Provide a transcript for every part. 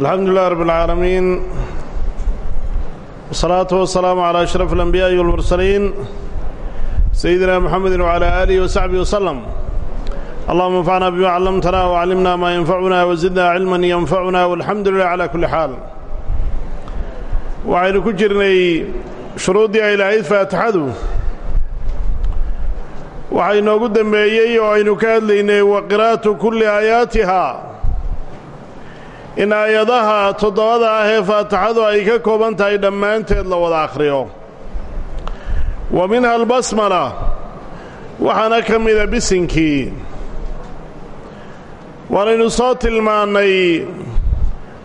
الحمد لله رب العالمين والصلاة والسلام على أشرف الأنبياء والمرسلين سيدنا محمد وعلى آله وصحبه وسلم اللهم انفعنا بما علمتنا وعلمنا ما ينفعنا وزدنا علما ينفعنا والحمد لله على كل حال waxaynu ku jirnay shuruuddii ay lahayd faatixadu waxaa inoogu dembeeyey oo aynu ka hadlaynay wa qiraa'atu kulli aayaatihaa in aayadaha toddobada ah ee faatixadu ay ka kooban tahay dhammaanteed la wada akhriyo. Wa minha albasmala waxaana ka mida bisinkii. Waanaynu soo tilmaannay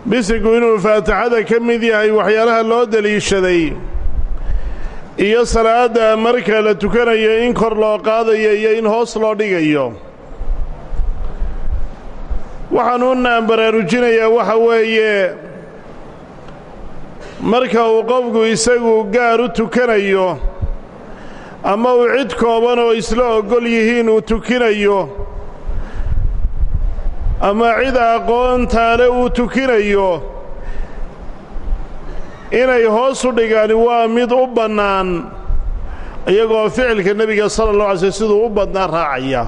bisinku inuu faatixada ka mid yahay waxyaalaha loo deliishaday iyo salaadda marka la tukanayo in kor loo qaadayo iyo in hoos loo dhigayo waxaanuunaan baraarujinayaa waxa weeye marka uu qofku isagu gaar u tukanayo ama uu cid kooban oo isla oggol yihiin uu tukinayo ama cid aqoontaale uu tukinayo inay hoos u dhigaan waa mid u bannaan iyagoo ficilka nebiga sala allah alay slm siduu u badnaa raacaya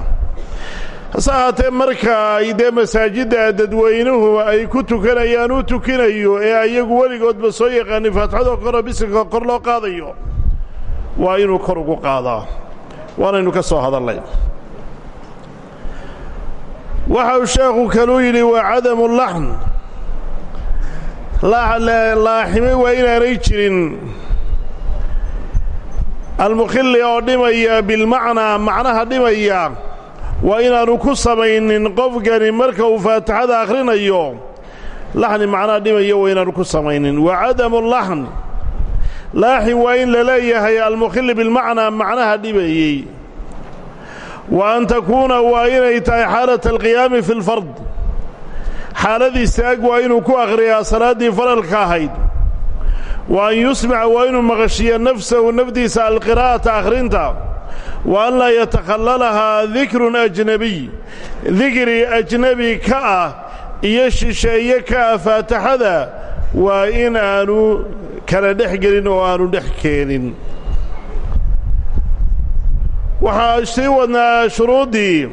hase ahaatee marka ay dee masaajidda dadweynuhu ay ku tukanayaan u tukinayo ee ayagu weligoodba soo yaqaanin faatixadoo koroo bisinka kor loo qaadayo waa inuu kor ugu qaadaa. Waanaynu ka soo hadallay. Waxa uu sheekhu kaluu yidhi waa cadamu laxn laaximi waa inaanay jirin. Almukhilli oo dhimaya bilmacnaa macnaha dhimaya waa inaanu ku samaynin qofkani marka uu faatixada akhrinayo. Laxni macnaha dhimaya waa inaanu ku samaynin. Wa cadamu laxn laaxin waa in la leeyahay almukhilli bilmacnaa macnaha dhimayey. Wa an takuuna waa inay tahay xaalata alqiyaami fi lfard xaalad istaag waa inuu ku akhriyaa salaaddii faralka ahayd wa an yusmica waa inuu maqashiya nafsahu nafdiisa alqiraa'ata akhrinta. Wa an laa yatakhallalahaa dikrun ajnebiy dikri ajnebi ka ah iyo shisheeye ka ah faatixada waa in aanu kala dhex gelin oo aanu dhex keenin. Waxaa sii wadnaa shuruuddii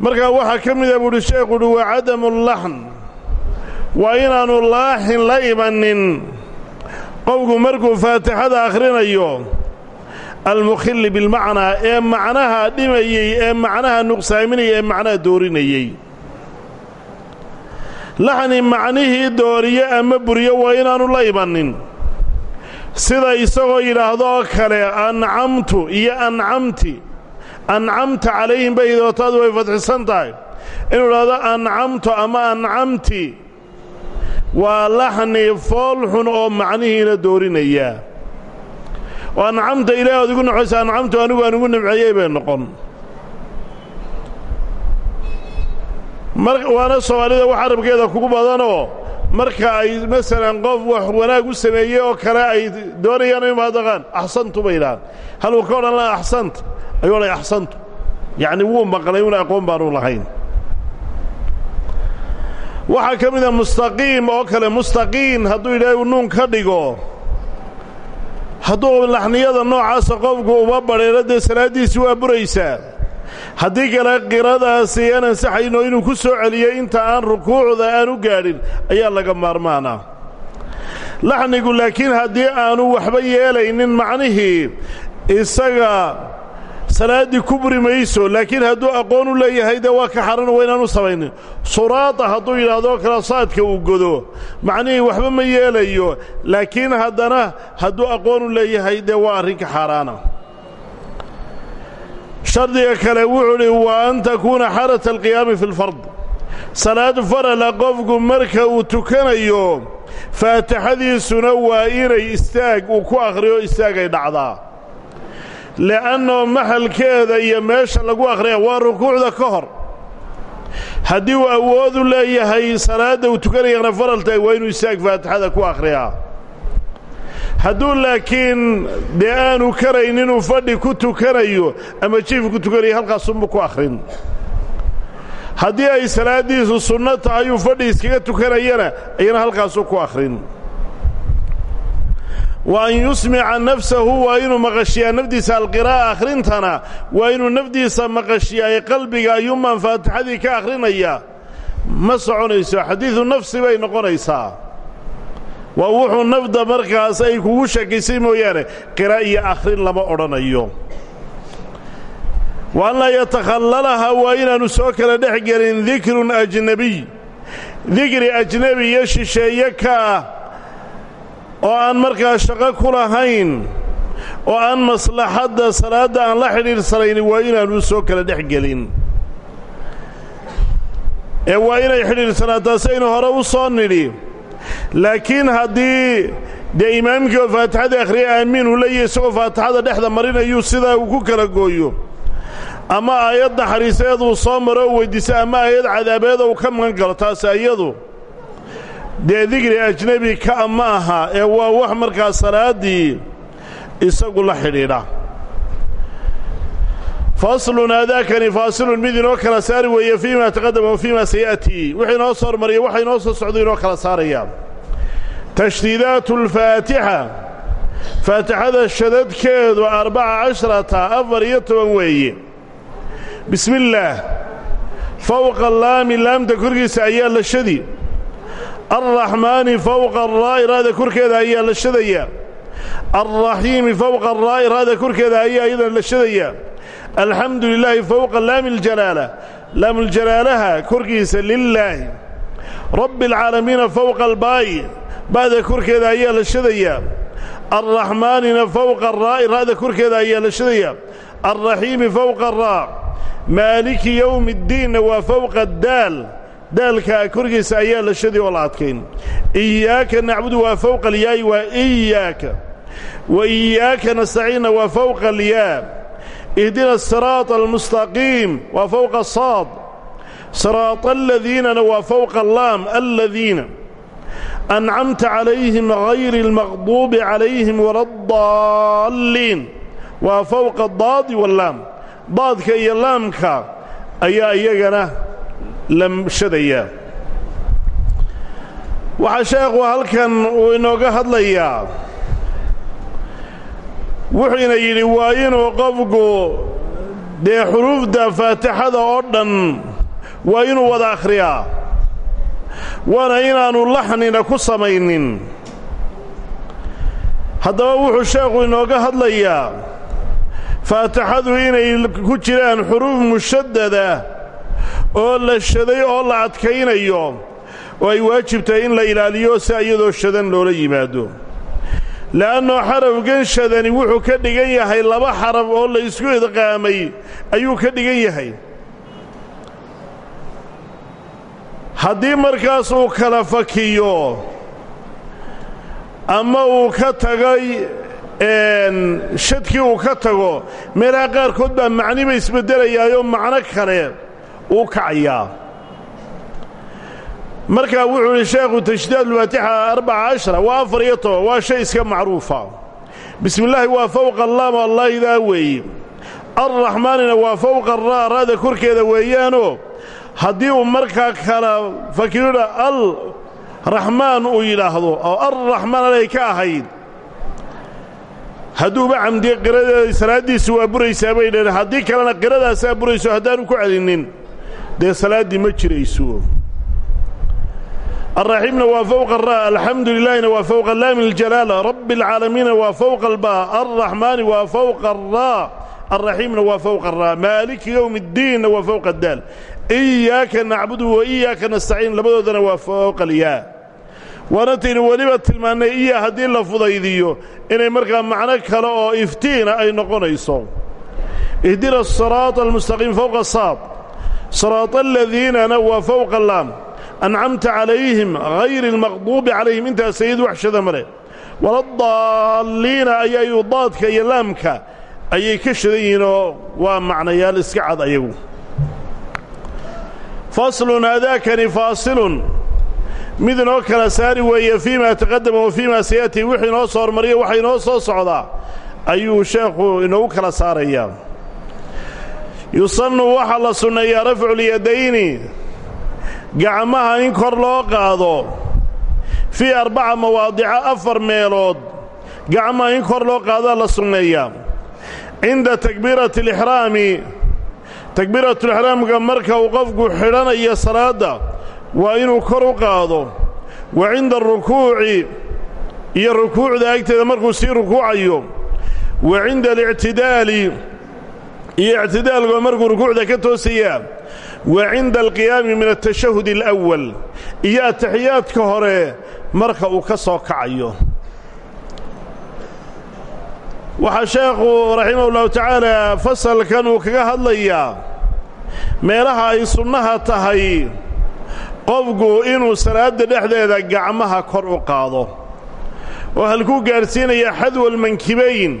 markaa waxaa ka mida buuhi sheekhuuhi waa cadamu laxn waa inaannu laaxin la imanin qofku markuu faatixada akhrinayo almukhilli bilmacnaa ee macnaha dhimayey ee macnaha nuqsaaminaya ee macnaha doorinayey. Laxni macnihii dooriyo ama buriyo waa inaannu la imanin sida isagoo yidhaahdo oo kale ancamtu iyo ancamti ancamta calayhim baydootaadu way fadxisan tahay. Inuu idhahdo ancamtu ama ancamti waa laxni fool xun oo macnihiina doorinaya. Oo ancamta ilaah ood igu nimcaysa ancamtu anigu aan igu nimceeyey bay noqon. Waana soomaalida wax carabkeeda kugu badanoo marka ay masalan qof wax wanaag u sameeyey oo kale ay doonayaan in maadaqaan axsantu bay idhahaan haluu ka odhan laha axsanta ayuu odhay axsantu. Yacni wuu maqlay una aqoon baanu lahayn waxaa ka mida mustaqiim oo kale mustaqiin hadduu ilaahay uu nuun ka dhigo hadduu laxniyada noocaasa qofku uma badheero dee salaaddiisi waa buraysaa? Haddii kale qiradaasi aan ansaxayno inuu ku soo celiyo inta aan rukuucda aan u gaadhin ayaa laga maarmaanaa laxnigu laakiin haddii aanu waxba yeelaynin macnihii isaga salaaddii ku buri mayso laakiin hadduu aqoon u leeyahay dee waa ka xaran waa inaanu samaynin. Suraada hadduu yidhahdoo kale saadka uu godo macnihii waxba ma yeelayo laakiin haddana hadduu aqoon u leeyahay dee waa arrinka xaaraana. Shardiga kale wuxuu dhi wa an takuuna xaalata alqiyaami fi lfard salaad farala qofku marka uu tukanayo faatixadiisuna waa inay istaag uu ku akhriyo istaagay dhacdaa le'annoo maxalkeeda iyo meesha lagu akhriya waa rukuucda ka hor haddii uu awoodu leeyahay salaadda uu tukanayana faraltahay waa inuu istaag faatixada ku akhriyaa hadduu laakiin dee aanu karayn inuu fadhi ku tukanayo ama jiif ku tukanayo halkaasunbu ku akhrin haddii ay salaaddiisu sunno tahay uu fadhi iskaga tukanayana ayana halkaasuu ku akhrin wa an yusmica nafsahu waa inuu maqashiyaa nafdiisa alqiraa'a akhrintana waa inuu nafdiisa maqashiyaa qalbiga ayuumaan faatixadii ka akhrinaya ma soconayso xadiidu nafsi bay noqonaysaa. Waa wuxuu nafda markaas ay kugu shakisay mooyaane qira' iyo akhrin lama odhanayo. Wa an laa yatakhallalaha waa oo aan markaa shaqo ku lahayn oo aan maslaxadda salaadda aan la xidhiidhsanayn waa inaannu soo kala dhex gelin. Ee waa inay xidhiidhsanaataa saynu hore u soo nidhi. Laakiin haddii dee imaamkii oo faatixada akhriya aamiin uu leeyahy isagoo faatixada dhexda marinayuu sidaa uu ku kala gooyo. Ama aayad naxariiseed uu soo maro oo weyddiiso ama aayad cadaabeed uu ka magan galo taasi iyadu dee digri ajnebi ka ma aha ee waa wax markaa salaaddii isagu la xidhiidha. Faslun aadaakani faasilun mid inoo kala saari weeye fii ma taqadama wa fii ma saya'tii wixii inoo soo hormariya waxa inoo soo socdo inoo kala saaraya. Tashdiidaatu alfaatixa faatixada shadadkeedu arbaca casharata afar iyo toban weeye bismi illaah fowqa laami laamta korkiisa ayaa la shadi alraxmaani fowqa araa'i raada korkeeda ayaa la shadaya alraxiimi fowqa araa'i raada korkeeda ayaa iyadana la shadaya alxamdu lilaahi fowqa laami اljalaala laamljalaalaha korkiisa lilaahi rabbi alcaalamiina fowqa albaa'i ba'da korkeeda ayaa la shadaya alraxmaanina fowqa araa'i ra'da korkeeda ayaa la shadaya alraxiimi fowqa araa maaliki yowmi اddiinna waa fowqa addaal daalka korgiisa ayaa la shadi oo la adkayn iyaaka nacbudu waa fowqa alyaa'i waa iyaaka. Wa iyaaka nastaciinna waa fowqa alyaa ihdina asiraata almustaqiim waa fowqa saad siraata aladiinana waa fowqa allaam aladiina ancamta calayhim hayri almaqduubi calayhim wala addaalliin waa fowqa daadi wallaam daadka iyo laamka ayaa iyagana la shadayaa waxaa sheekhu halkan uu inooga hadlayaa wuxuuna yidhi waa inuu qofku dee xuruufda faatixada oo dhan waa inuu wada akhriyaa waana inaannu laxnina ku samaynin. Haddaba wuxuu sheekhu inooga hadlayaa faatixadu inay ku jiraan xuruuf mushaddada oo la shaday oo la adkaynayo oo ay waajib in la ilaaliyo si iyadoo shadan loola yimaado. Le'annoo xarafgan shadani wuxuu ka dhigan yahay laba xaraf oo la ysku idqaamay ayuu ka dhigan yahay. Haddii markaas uu kala fakiyo ama uu ka tagay shadkii uu ka tago meelaha qaarkood baa macniba isbeddelayaayoo macno kale uu kacayaa markaa wuxuu idhi sheekhu tashdiid alfaatixa arbaca cashara waa afar iyo toban waa shay iska macruufa. Bismi illaahi waa fowqa allaama allaahidaa weeye. Alraxmaanina waa fowqa araa ra'da korkeeda weeyaanoo haddii uu markaa kala fakiridha al raxmaan uu yidhaahdo oo alraxmaan alay ka ahayd hadduuba camdiye qiradeeda salaaddiisi waa buraysaa bay dhaheen haddii kalena qiradaasaa burayso haddaanu ku celinin dee salaaddii ma jirayso alraxiimna waa fowqa araa alxamdu lilaahina waa fowqa laami اljalaala rabbi اlcaalamiina waa fowqa albaa alraxmaani waa fowqa araa alraxiimna waa fowqa araa maaliki yowmi اddiinna waa fowqa addaal iyaaka nacbudu wa iyaaka nastaciin labadoodana waa fowqa alyaa waana taynu weliba tilmaannay iya haddii la fudaydiyo inay markaa macno kale oo iftiina ay noqonayso ihdina asiraaط almustaqiim fowqa saad siraaط aladiinana waa fowqa laam ancamta calayhim hayri اlmaqduubi calayhim intaas sayid waxshada male waladaalliina ayaayu daadka iyo laamka ayay ka shadan yihiinoo waa macnayaal iska cad ayagu faslun aadaakani faasilun mid inoo kala saari weeye fii ma taqadama wa fii ma sayatii wixii inoo soo hormariya waxa ayuu sheekhu inoogu kala saarayaa yusannu waxaa la sunneeyaa rafculyadayni gacmaha in kor loo qaado fii arbaca mawaadica afar meelood gacmaha in kor loo qaadaa la sunneeyaa cinda takbiirati alixraami takbiiratulixraamka marka uu qofku xidhanayo salaadda waa inuu kor u qaado. Wa cinda arukuuci iyo rukuucda agteeda markuu sii rukuucayo. Wa cinda alictidaali iyo ictidaalku markuu rukuucda ka toosayaa wa cinda alqiyaami min altashahud alawal iyo ataxiyaadka hore marka uu ka soo kacayo waxaa sheekhu raximah ullahu tacaala fasalkan uu kaga hadlayaa meelaha ay sunnaha tahay qofku inuu salaadda dhexdeeda gacmaha kor u qaado oo halkuu gaadhsiinaya xadwa almankibayn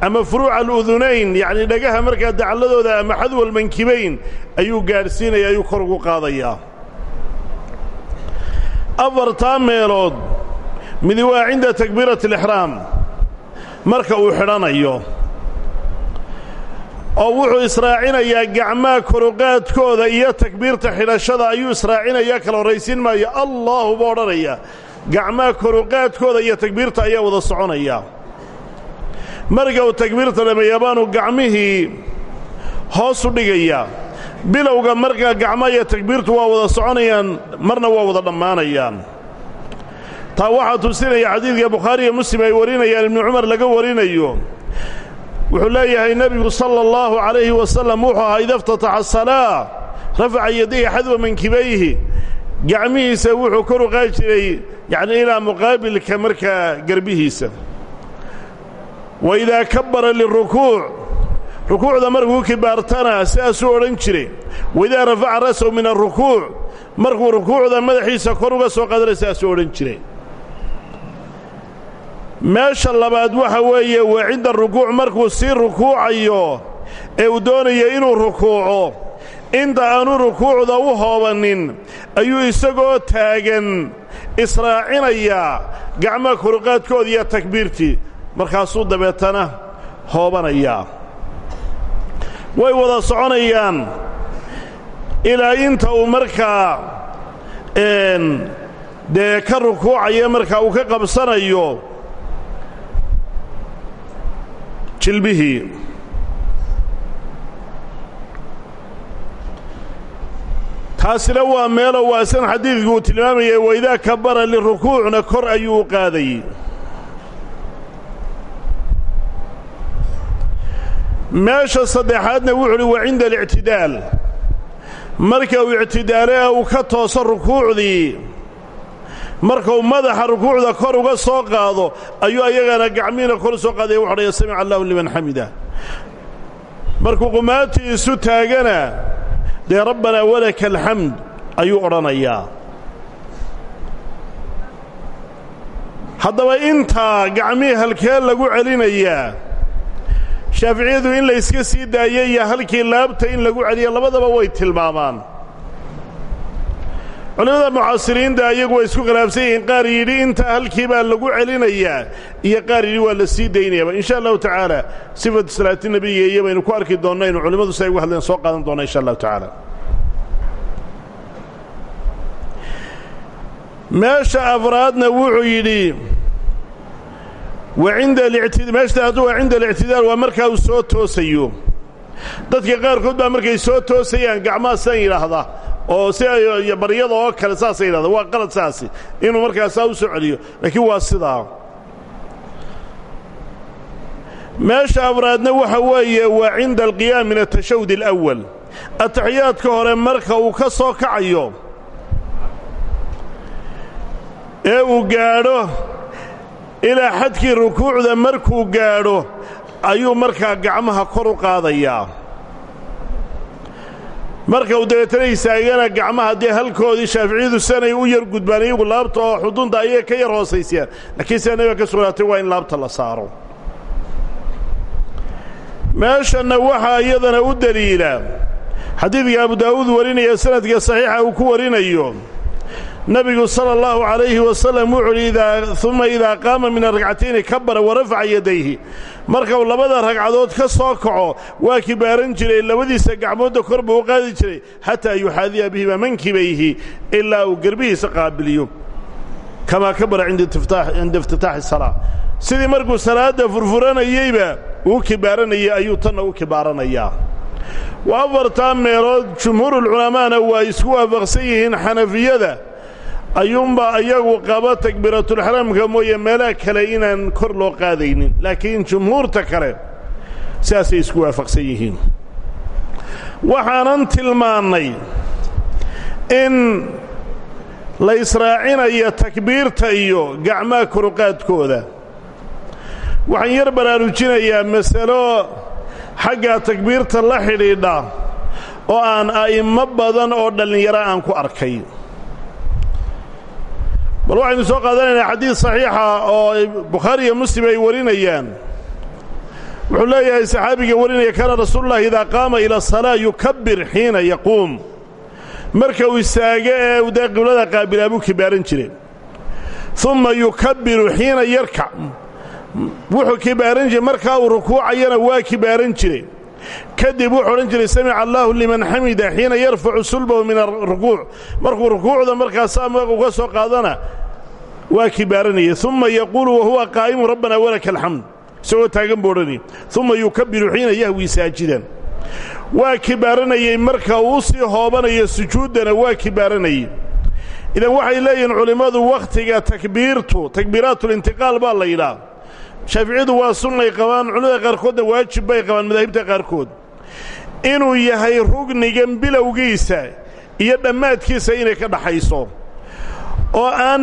ama furuuca aludunayn yacnii dhagaha markaa dacalladooda ama xadwa almankibayn ayuu gaadhsiinaya ayuu kor ugu qaadayaa afartaa meelood midi waa cinda takbiirati alixraam marka uu xidhanayo oo wuxuu israacinayaa gacmaha koruqaadkooda iyo takbiirta xidhashada ayuu israacinayaa kala horraysiin maayo. Allaahu buu odhanaya gacmaha koruqaadkooda iyo takbiirta ayaa wada soconaya. Marka uu takbiirta dhameeya baanu gacmihii hoos u dhigayaa bilowga markaa gacmaha iyo takbiirtu waa wada soconayaan marna waa wada dhammaanayaan. Taa waxaa tusinaya xadiidka bukhaari iyo muslim ay warinayaan ibnu cumar laga warinayo. Wuxuu leeyahay nebigu sala allahu calayhi wasalam wuxuu ahaa ida iftataxa asalaa rafaca yadayhi xadwa mankibayhi gacmihiisa wuxuu kor u qaadi jiray yacnii ilaa muqaabilka markaa gerbihiisa wa idaa kabbara lirukuuc rukuucda markuu kibaartana sidaasuu odhan jiray. Waidaa rafaca ra'sahu min arukuuc markuu rukuucda madaxiisa kor uga soo qaadana sidaasuu odhan jiray. Meesha labaad waxa weeye waa cinda rukuuc markuu sii rukuucayo ee uu doonayo inuu rukuuco inta aanu rukuucda u hoobannin ayuu isagoo taagan israacinayaa gacmaha koruqaadkooda iyo takbiirtii. Markaasuu dabeetana hoobanayaa way wada soconayaan. Ilaa inta uu markaa dee ka rukuucaya markaa uu ka qabsanayo jilbihii taasina waa meelo waasan xadiidku uu tilmaamayay waidaa kabara lirukuucna kor ayuu u qaadayey. Meesha saddexaadna wuxu uhi waa cinda alictidaal. Marka uu ictidaale ee uu ka tooso rukuucdii. Markuu madaxa rukuucda kor uga soo qaado ayuu ayagana gacmihiina kor soo qaadaya wuxu odhaya samica allahu liman xamida markuu qumaatii isu taagana dee rabbanaa walaka alxamd ayuu odhanayaa. Haddaba intaa gacmihii halkee lagu celinayaa shaaficiyadu in la yska sii halkii laabta in lagu celiya labadaba way tilmaamaan culimmada mucaasiriinta iyagu way isku khilaafsan yihiin qaar yidhi intaa halkii lagu celinayaa iyo qaar yidhi waa la sii daynayaaba insha allahu tacaala sifatu salaati iyo baynu ku arki doonna inu culimmadu si ay uga hadleen soo qaadan doonna insha allahu tacaala. Meesha afraadna wuxuu yidhi meeshtaadu waa cinda alictidaal waa markaa uu soo toosayo. Dadka qaarkood baa markay soo toosayaan gacmaha sidaan yidhaahdaa oo si baryada oo kale saasay yidhahda waa qalad saasi. Inuu markaa saa u soo celiyo laakiin waa sidaa. Meesha afraadna waxa weeye waa cinda alqiyaam min atashahud alawal ataxiyaadka hore marka uu ka soo kacayo ee uu gaadho ilaa xadkii rukuucda markuu gaadho ayuu markaa gacmaha kor u qaadayaa marka uu dabeetana istaagana gacmaha dee halkoodii shaaficiyadu sanay u yar gudbaan iyagu laabta oo xudunta ayay ka yar hoosaysayaan laakiin sida nabiga ka sugnaatay waa in laabta la saaro. Meeshanna waxaa iyadana u deliila xadiidka abu daa'uud warinaya sanadka saxiixa uu ku warinayo nebigu sala allahu calayhi wasalam wuxuu uhi uma idaa qaama min aragcatayni kabara warafaca yadayhi. Markau labada ragcadood ka soo kaco waa kibaaran jiray labadiisa gacmoodda kor u qaadi jiray xataa yuxaadiya bihima mankibayhi ilaa uu gerbihiisa qaabiliyo. Kamaa kabara cinda iftitaaxi salaa sidii markuu salaadda furfuranayeyba uu kibaaranayay ayuu tanna u kibaaranayaa. Wa afartaa meelood jumhuurulculamaana waa isku waafaqsan yihiin ayuunbaa iyagu qaba takbiiratulxaraamka mooye meelaha kale inaan kor loo qaadaynin. Laakiin jumhuurta kale sidaasay isku waafaqsan yihiin. Waxaanan tilmaannay in la israacinayo takbiirta iyo gacmaha koruqaadkooda. Waxaan yar baraarujinayaa masalo xagga takbiirta la xidhiidha oo aan a'immo badan oo dhallinyaro aan ku arkay bal waxaynu soo qaadanaynaa xadiid saxiixa oo bukhaari iyo muslim ay warinayaan. Wuxuu leeyahay saxaabiga warinaya kaana rasuululahi idaa qaama ila asalaa yukabbir xiina yaquum. Marka uu istaago ee u dee qiblada buu kibaaran jiray. Umma yukabbiru xiina yarkac wuxuu kibaaran jiray markaa uu rukuucayana waa kibaaran jiray. Kadib wuxuu odhan jiray samica allaahu liman xamida xiina yarfacu sulbahu min arukuuc markuu rukuucda markaasaa uga soo qaadana waa kibaaranaya uma yaquulu wahuwa qaa'imu rabbana walaka alxamd isagoo taagan buu odhanaya uma yukabbiru xiina yahwi saajidan. Waa kibaaranayey marka uu sii hoobanayo sujuuddana waa kibaaranayey idan waxay leeyihiin culimmadu wakhtiga takbiirtu takbiiraatulintiqaal baa la yidhaah. Shaaficiyadu waa sunnay qabaan culimada qaarkoodna waajib bay qabaan madaahibta qaarkood. Inuu yahay rugnigan bilowgiisa iyo dhammaadkiisa inay ka dhaxayso oo aan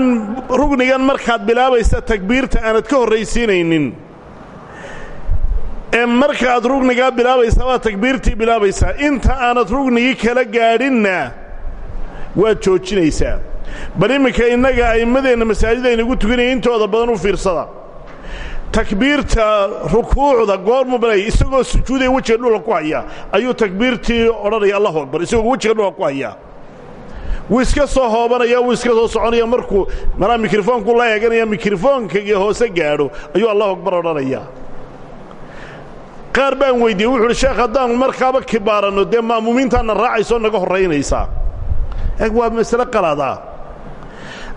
rugnigan markaad bilaabaysa takbiirta aanad ka horraysiinaynin. Ee markaad rugnigaa bilaabaysaa baad takbiirtii bilaabaysaa inta aanad rugnigii kala gaadhinna waad joojinaysaa bal imminka innaga a'immadeenna masaajida aynagu tukanaya intooda badan u fiirsada. Takbiirta rukuucda goormu balay isagoo sujuudaya wejiga dhulka ku haya ayuu takbiirtii odhanaya allahu akbar isagoo wejiga dhulka ku haya wuu iska soo hoobanaya wuu iska soo soconaya markuu malaa mikrofoonku la eeganaya mikrofoonkaii hoose gaadho ayuu allahu akbar odhanaya qaar baan weydiiyey wuxu uhi sheekh haddaan markaaba kibaaranno dee ma'muumiintaanna raacayso naga horraynaysaa waa masale qalada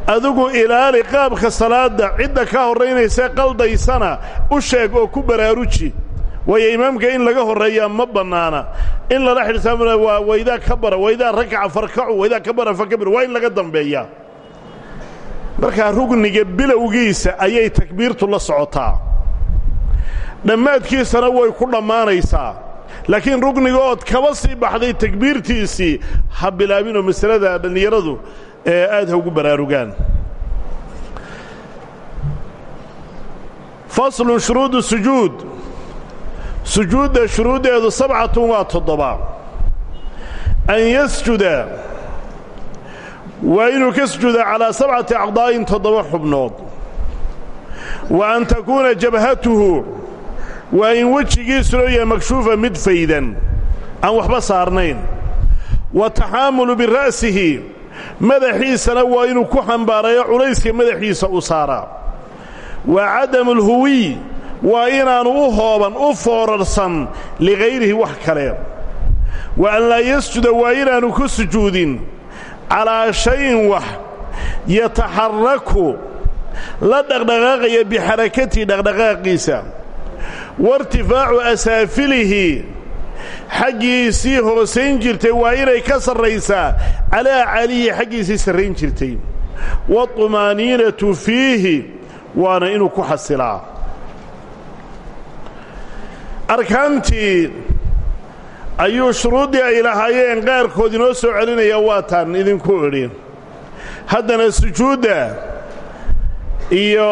adigu ilaali qaabka salaadda cidda kaa horraynaysae qaldaysana u sheeg oo ku baraaruji waayo imaamka in laga horreeyaa ma bannaana. In lala xidhsaamuna waa waydaa ka bara rakaca farkacu waydaa ka fakabir waa laga dambeeyaa markaa rugniga bilowgiisa ayay takbiirtu la socotaa. Dhammaadkiisana way ku dhammaanaysaa. Laakiin rugniga kaba sii baxday takbiirtiisii ha bilaabinoo masalada dhallinyaradu ee aad ugu baraarugaan. Faslun shuruudu sujuud sujuudda shuruuddeedu sabcatun waa toddoba. An yasjuda waa inuu ka sujuuda calaa sabcati acdaa'in toddoba xubnood. Wa an takuuna jabhatuhu waa in wejigiisuna yahay makshuufa mid faydan aan waxba saarnayn. Wa taxaamulu bira'sihi madaxiisana waa inuu ku xambaarayo culayska madaxiisa u saaraa wa cadamu alhuwiy waa inaanu u hooban u foorarsan ligayrihi wax kale. Wa an laa yasjuda waa inaanu ku sujuudin. Calaa shayin wax yataxarraku la dhaqdhaqaaqaya bixarakatihi dhaqdhaqaaqiisa. Wairtifaacu asaafilihi xaggiisii hoosayn jirtay waa inay ka sarraysaa. Calaa calihi xaggiisii sarrayn jirtay. Waطumaaniinatu fiihi waana inuu ku xasilaa arkaantii ayuu shuruuddii ay lahaayeen qaarkood soo celinaya waa taan idinku idhi haddana sujuudda iyo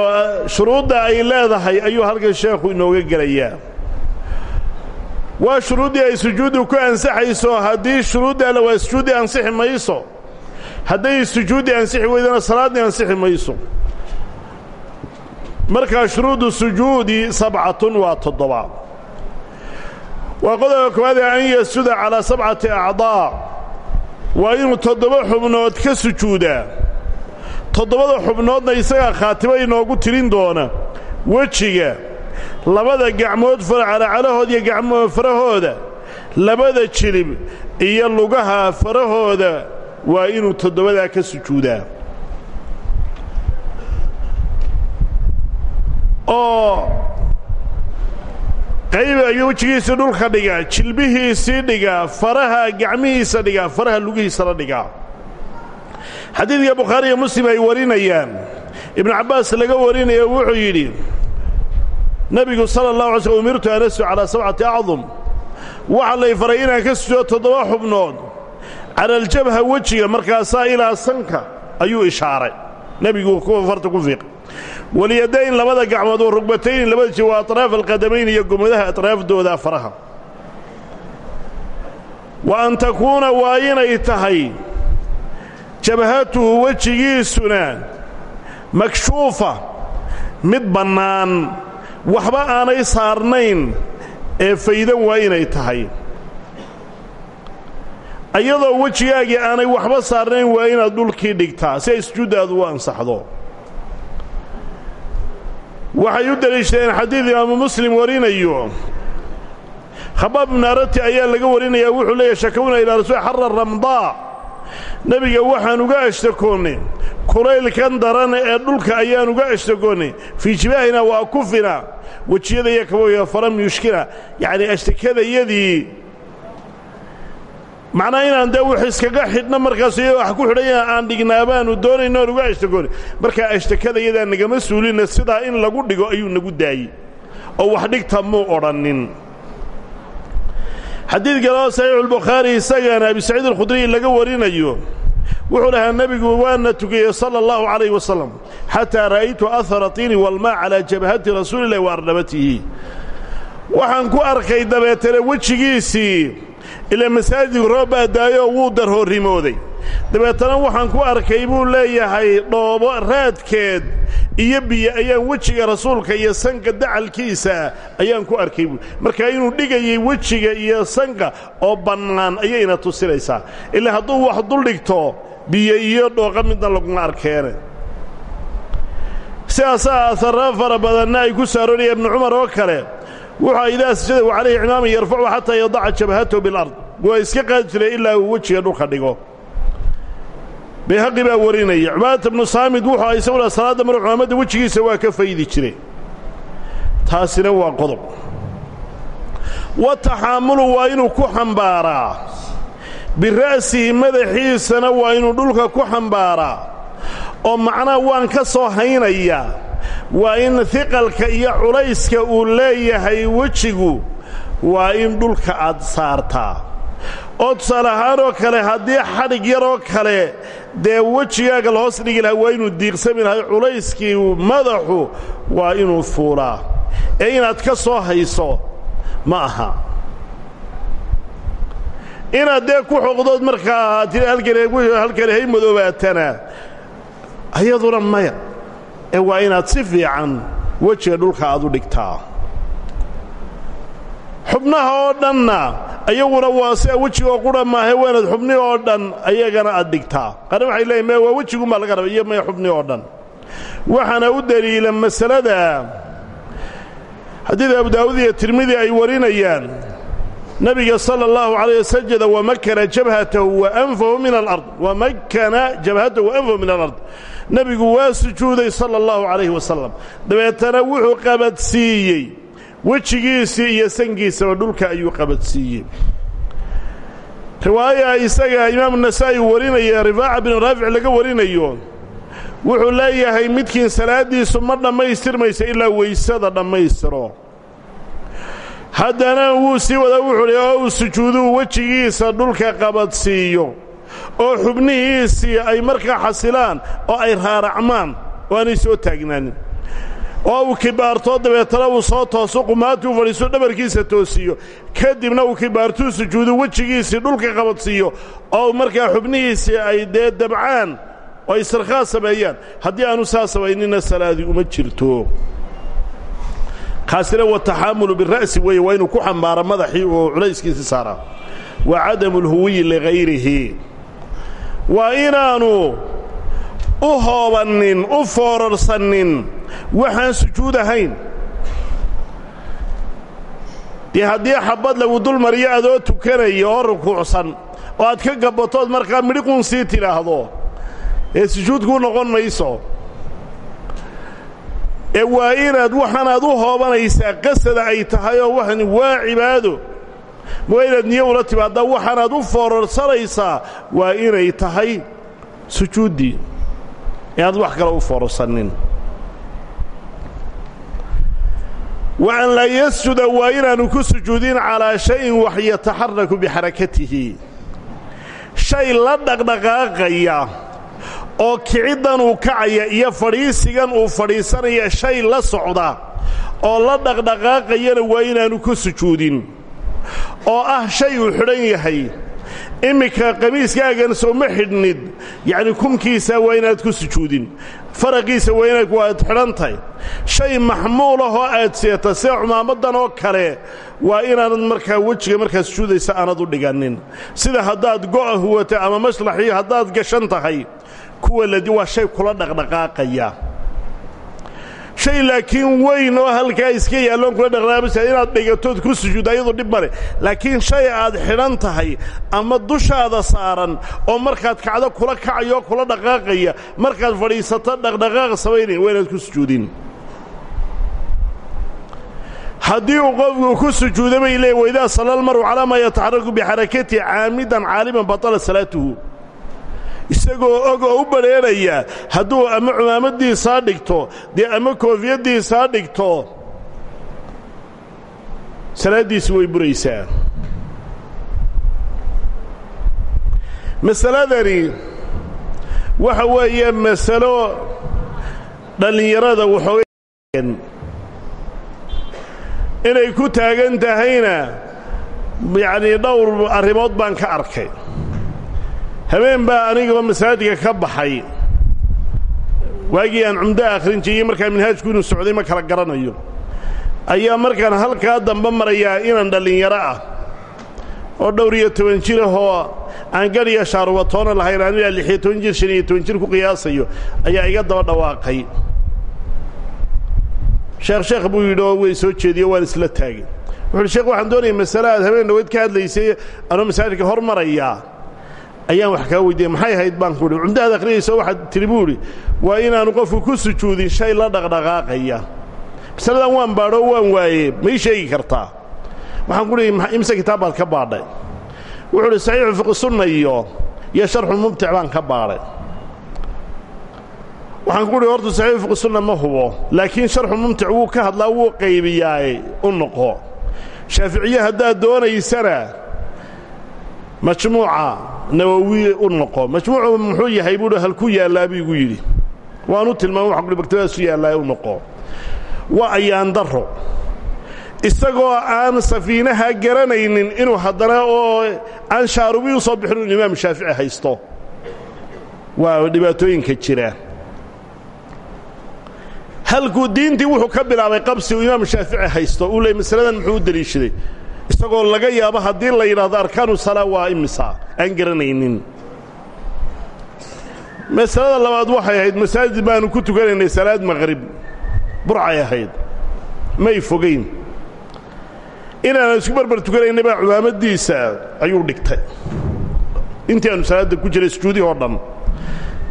shuruudda ay leedahay ayuu halkan sheekhu inooga gelayaa. Waa shuruuddii ay sujuuddu ku ansaxayso haddii shuruudda alla waa sujuuddii ansixi mayso hadday sujuuddii ansixi weydana salaaddii ansixi mayso. Markaa shuruuddu sujuudi sabcatun waa toddoba waa qodobka koowaad ee an yasjuda calaa sabcati acdaa waa inuu toddoba xubnood ka sujuudaa toddobada xubnoodna isagaa khaatimo inoogu tirin doona wejiga labada gacmood calacalahooda iyo gacmo farahooda labada jilib iyo lugaha farahooda waa inuu toddobadaa ka sujuudaa qayb ayuu wejigiisii dhulka dhigaa jilbihiisii dhigaa faraha gacmihiisa dhigaa faraha lugihiisana dhigaa xadiidka bukhaari iyo muslim ay warinayaan. Ibnu cabbaas laga warinaya wuxuu yidhi nebigu sala allah alay slm umirtu an asju calaa sabcati acdum. Waxaa lay faray inaan ka sujuudo toddoba xubnood. Cala aljabha wejiga markaasaa ilaa sanka ayuu ishaaray. Nebigu farta ku fiiqay walyadayn labada gacmood wa rugbatayn labada jir waa atraaf alqadamayn iyo gomadaha atraafdooda faraha. Wa an takuuna waa inay tahay jabhatuhu wejigiisuna makshuufa mid bannaan. Waxba aanay saarnayn ee faydan waa inay tahay. Iyadoo wejigaagii aanay waxba saarnayn waa inaad dhulkii dhigtaa si ay sujuuddaadu u ansaxdo waxay u deliishadeen xadiid imaamu muslim warinayo. Khabaab ibnu ayaa laga warinayaa wuxuu leeyahy shakawna ilaa rasuul xara ramdaa. Nebiga waxaan uga ashtakoonnay kulaylkan daran ee dhulka ayaan uga ashtakoonnay fii jibaahina waa kufina wejiyada iyo kaboya faram yushkina yacnii ashtakadayadii macnaa inaan dee wux iskaga xidhno markaas iyo wax ku xidhanya aan dhignaa baanu doonayno oon uga ashtakoonnay markaa ashtakadayadaa nagama suulina sidaa in lagu dhigo ayuu nagu daayey oo wax dhigta muu odhannin. Xadiid kaloo saxiixuulbukhaari isagana abi saciid alkhudriy laga warinayo. Wuxuu dhahaa nebigu waana tukiyey sala allahu calayh wasalam xataa ra'aytu ahara tiini walmaa calaa jabhati rasuulillahi wa arnabatihi waxaan ku arkay dabeetana wejigiisii ilaa masaajidku roob baa daayoo wuu darhoorrimooday dabeetana waxaan ku arkay buu leeyahay dhoobo raadkeed iyo biyo ayaan wejiga rasuulka iyo sanka dacalkiisa ayaan ku arkay buu. Markaa inuu dhigayay wejiga iyo sanka oo bannaan ayayna tusinaysaa. Ilaa hadduu wax dul dhigto biyo iyo dhooqa midna laguma arkeene. Sidaasaa aharra fara badanna ay ku saaroonaya ibnu cumar oo kale wuxuu idaa sajadahu calayhi cimaaman yarfacu xataa yadaca jabhatahu bilard waa iska qaadi jiray ilaa uu wejiga dhulka dhigo. Bayhaqi baa warinaya. Cubaadata bnu saamid wuxuu isaguna salaadda mar cumaamadda wejigiisa waa ka faydi jiray. Taasina waa qodob. Wa taxaamulu waa inuu ku xambaaraa. Bira'sihi madaxiisana waa inuu dhulka ku xambaaraa. Oo macnaha waan ka soo haynayaa waa in hiqalka iyo culayska uu leeyahay wejigu waa in dhulka aad saartaa. Oo tusaale kale haddii xadhig yaroo kale dee wejigaaga la hoos dhigi lahaa waa inuu diiqsami lahay culayskii madaxu waa inuu fuulaa. Ee inaad ka soo hayso ma aha. Inaad dee ku xoqdood markaa tii halkani hay madoobaatana ayaduna maya ee waa inaad si fiican wejiga dhulka aad u dhigtaa. Xubnaha oo dhanna ayaguna waa sia wejigoo qura maahe waanaad xubni oo dhan ayagana aad dhigtaa. Qaarna waxay leeyiin me waa wejiguunbaa laga raba iyo maya xubni oo dhan. Waxaana u deliila masalada. Xadiid abu daawud iyo tirmidi ay warinayaan nebiga sala allahu calayh sajada wamakana jabhatahu wa anfahu min alard wamakana jabhatahu wa anfahu min alard. Nebigu waa sujuuday sala allahu calayhi wasalam dabeetana wuxuu qabadsiiyey wejigiisii iyo sangiisaba dhulka ayuu qabadsiiyey riwaaya isaga imaamu nasaa'i warinaya rifaaca binu raafic laga warinayo. Wuxuu leeyahay midkiin salaaddiisu ma dhammaystirmaysa ilaa weysada dhammaystiro haddana wuu sii wadaa wuxuu hi oo uu sujuuduu wejigiisa dhulka qabadsiiyo oo xubnihiisii ay markaa xasilaan oo ay raaracmaan oo aanay soo taagnaanin oo uu kibaartoo dabeetana uu soo tooso qumaatuu fadhiiso dhabarkiisa toosiyo. Kadibna uu kibaartuu sujuudu wejigiisii dhulka qabadsiiyo oo markaa xubnihiisii ay dee dabcaan oo ay sarkhaas sameeyaan haddii aanu saa samaynina salaadii uma jirto kaasina wa taxaamulu bira'si weeye waa inuu ku xambaaro madaxii oo culayskiisii saaraa. Wa cadamu alhuwiyi ligayrihi waa inaanu u hoobannin u foorarsannin waxaan sujuud ahayn. Dee haddii xabbad lagu dul mariyo adoo tukanaya oo rukuucsan oo aad ka gabbatood markaa midhiquun sii tidhaahdo ee sujuudkuu noqon mayso ee waa inaad waxaanaad u hoobanaysaa qasada ay tahay oo waxani waa cibaado. Waa inaad niyo ula timaaddaa waxaanaad u foorarsanaysaa waa inay tahay sujuuddii inaad wax kale u foorarsannin wa an yasjuda waa inaannu ku sujuudin calaa shayin wax yataxaraku bixarakatihi shay la dhaqdhaqaaqaya oo kiciddan uu kacaya iyo fadhiisigan uu fadhiisanaya shay la socda oo la dhaqdhaqaaqayana waa inaannu ku sujuudin oo ah shay uu xidhan yahay. Imminka qamiiskaagan soo ma xidhnid yacni kumkiisa waa inaad ku sujuudin faraqiisa waa inaad waad xidhan tahay. Shay maxmuul ah aad seeta sida cumaamaddan oo kale waa inaanad markaa wejiga markaa sujuudaysa aanad u dhigannin sida haddaad go'a huwata ama maslaxii haddaad gashan tahay kuwa ladi waa shay kula dhaqdhaqaaqaya. Shay laakiin weyn oo halkaa iska yaalloon kula dhaqdhaqaaqaysa inaad dhigatood ku sujuudda iyadu dhib laakiin shay aad xidhan tahay ama dushaada saaran oo markaad kacdo kula kacayo kula dhaqaaqaya markaad fadhiisato dhaqdhaqaaq samaynayn waa inaad ku sujuudin. Haddii uu qofku ku sujuuda bay leeyiin waidaa salla almaru calaa maa yataxaraku bixarakatihi batala salaatuhu isagoo og oo u badrheeraya hadduu ama cumaamaddiisaa dhigto dee ama koofiyaddiisaa dhigto salaaddiisi way buraysaa. Masaladani waxa weeye masalo dhallinyarada waxooga inay ku taagan tahayna yacnii dhowr arrimood baan ka arkay habeen baa anigoo masaajidka ka baxay. Waagii aan cumdo akhrin jiriyey markaa minhaajku inuu socday ma kala garanayo. Ayaa markaan halkaa dambe marayaa inan dhallinyaro ah. Oo dhowr iyo toban jir ahoo aan gadhiya shaarubatoona lahayn aan ilaa lixiyo jir shan iyo toban jir ku qiyaasayo ayaa iga daba dhawaaqay. Sheekh sheekh buu yidhi oo way soo jeediyo waan isla taagay wuxu uhi sheekh waxaan doonaya masale habeen dhaweyd ka hadlaysay anoo masaajidka hor ayaan wax kaa weydiiyey maxay ahayd baan ku idhi cumdahaad akhriyayso waxaad tidhi buu idhi waa inaanu qofku ku sujuudin shay la dhaqdhaqaaqaya. Masaladan waan baadho waan waaye ma ii sheegi kartaa. Waxaan ku idhi imse kitaab baad ka baadhay? Wuxuu idhi saxiixu fiqi sunna iyo iyo sharxulmubtic baan ka baadhay. Waxaan ku idhi horta saxiixu fiqi sunna ma hubo laakiin sharxulmumtic wuu ka hadlaa wuu qaybiyaaye u noqo. Shaaficiye haddaad doonaysana majmuuca nawowi u noqo. Majmuucu muxuu yahay buuhi halku yaallaa buu igu yidhi. Waanu tilmaamay waxaan kuhi maktabadaasu yaallaa u noqo. Waa ayaan darro. Isagoo aan safiinaha garanaynin inuu haddana oo aan shaarubi u soo bixin inu imaam shaafici haysto. Waa dhibaatooyinka jira. Halkuu diintii wuxuu ka bilaabay qabsi uu imaam shaafici haysto. Uu leey masaladan muxuu u deliishaday isagoo laga yaabo haddii la yidhaahdo arkaanu salaa waa imisa aan garanaynin. Masalada labaad waxay ahayd masaajid baanu ku tukanaynay salaad maqhrib burcay ahayd. May fogayn inaanu isku barbar tukanaynay baa cumaamaddiisa ayuu dhigtay. Intii aanu salaadda ku jiray sujuudihii oo dhan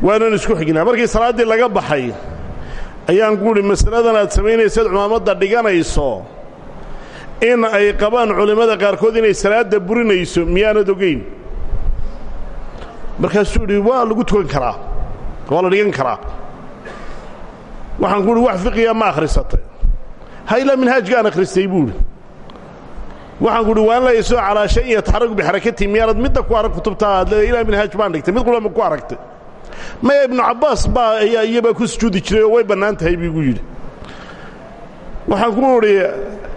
waananu isku xignaa. Markii salaaddii laga baxay ayaan ku idhi masaladan aad samaynaysaad cumaamadda dhiganayso in ay qabaan culimmada qaarkood inay salaadda burinayso miyaanad ogayn markaasuu idhi waa lagu tukan karaa waa la dhigan karaa. Waxaan ku idhi wax fiqiga ma akhrisatay. Ha ilaa minhaajka aan akhristay buu idhi waxaan ku idhi waan laysoo calaa shay yataxaraku bixarakatihi miyaanad midda ku arag kutubta aad leedahay ilaa minhaaj baan dhigtay mid qulama ku aragtay. Maya ibnu cabbaas baa ayaa iyabaa ku sujuudi jiray oo way bannaan tahay buu igu yidhi. Waxaan ku idhi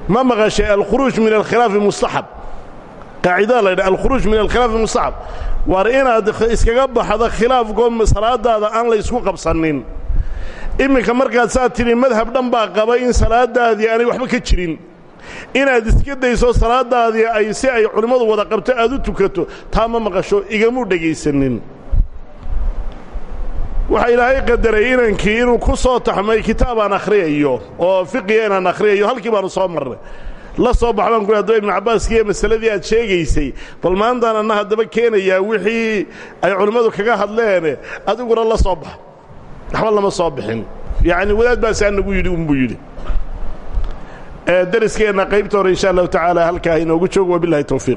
ma maqashay alkhuruuj min alkhilaafi mustaxab qaacidada la ydhaha alkhuruuj min alkhilaafi mustaxab waar inaad iskaga baxdo khilaafkoo salaadaada aan la ysku qabsanin. Iminka markaad saa tidhi madhab dhan baa qaba in salaadaadii aanay waxba ka jirin. Inaad iska dayso salaadaadii ay si ay culimmadu wada qabto aad u tukato taa ma maqasho igamuu dhegaysanin waxaa ilaahay qadaray inankii inuu ku soo taxmay kitaabaan akhriyayo oo fiqiya inaan akhriyayo halkii baanu soo marnay. La soo bax ku haddaba ibnu cabbaaskiiyo masaladii aad sheegaysay. Bal maantaan anna haddaba keenayaa wixii ay culimmadu kaga hadleene adiguna la soo bax. Waxba lama soo bixin. Yacni wadaad baasaa nagu yidhi unbuu yidhi. Dariskeenna qaybta hore insha allahu tacaala halkaa inoogu joogo wabilahi towfiiq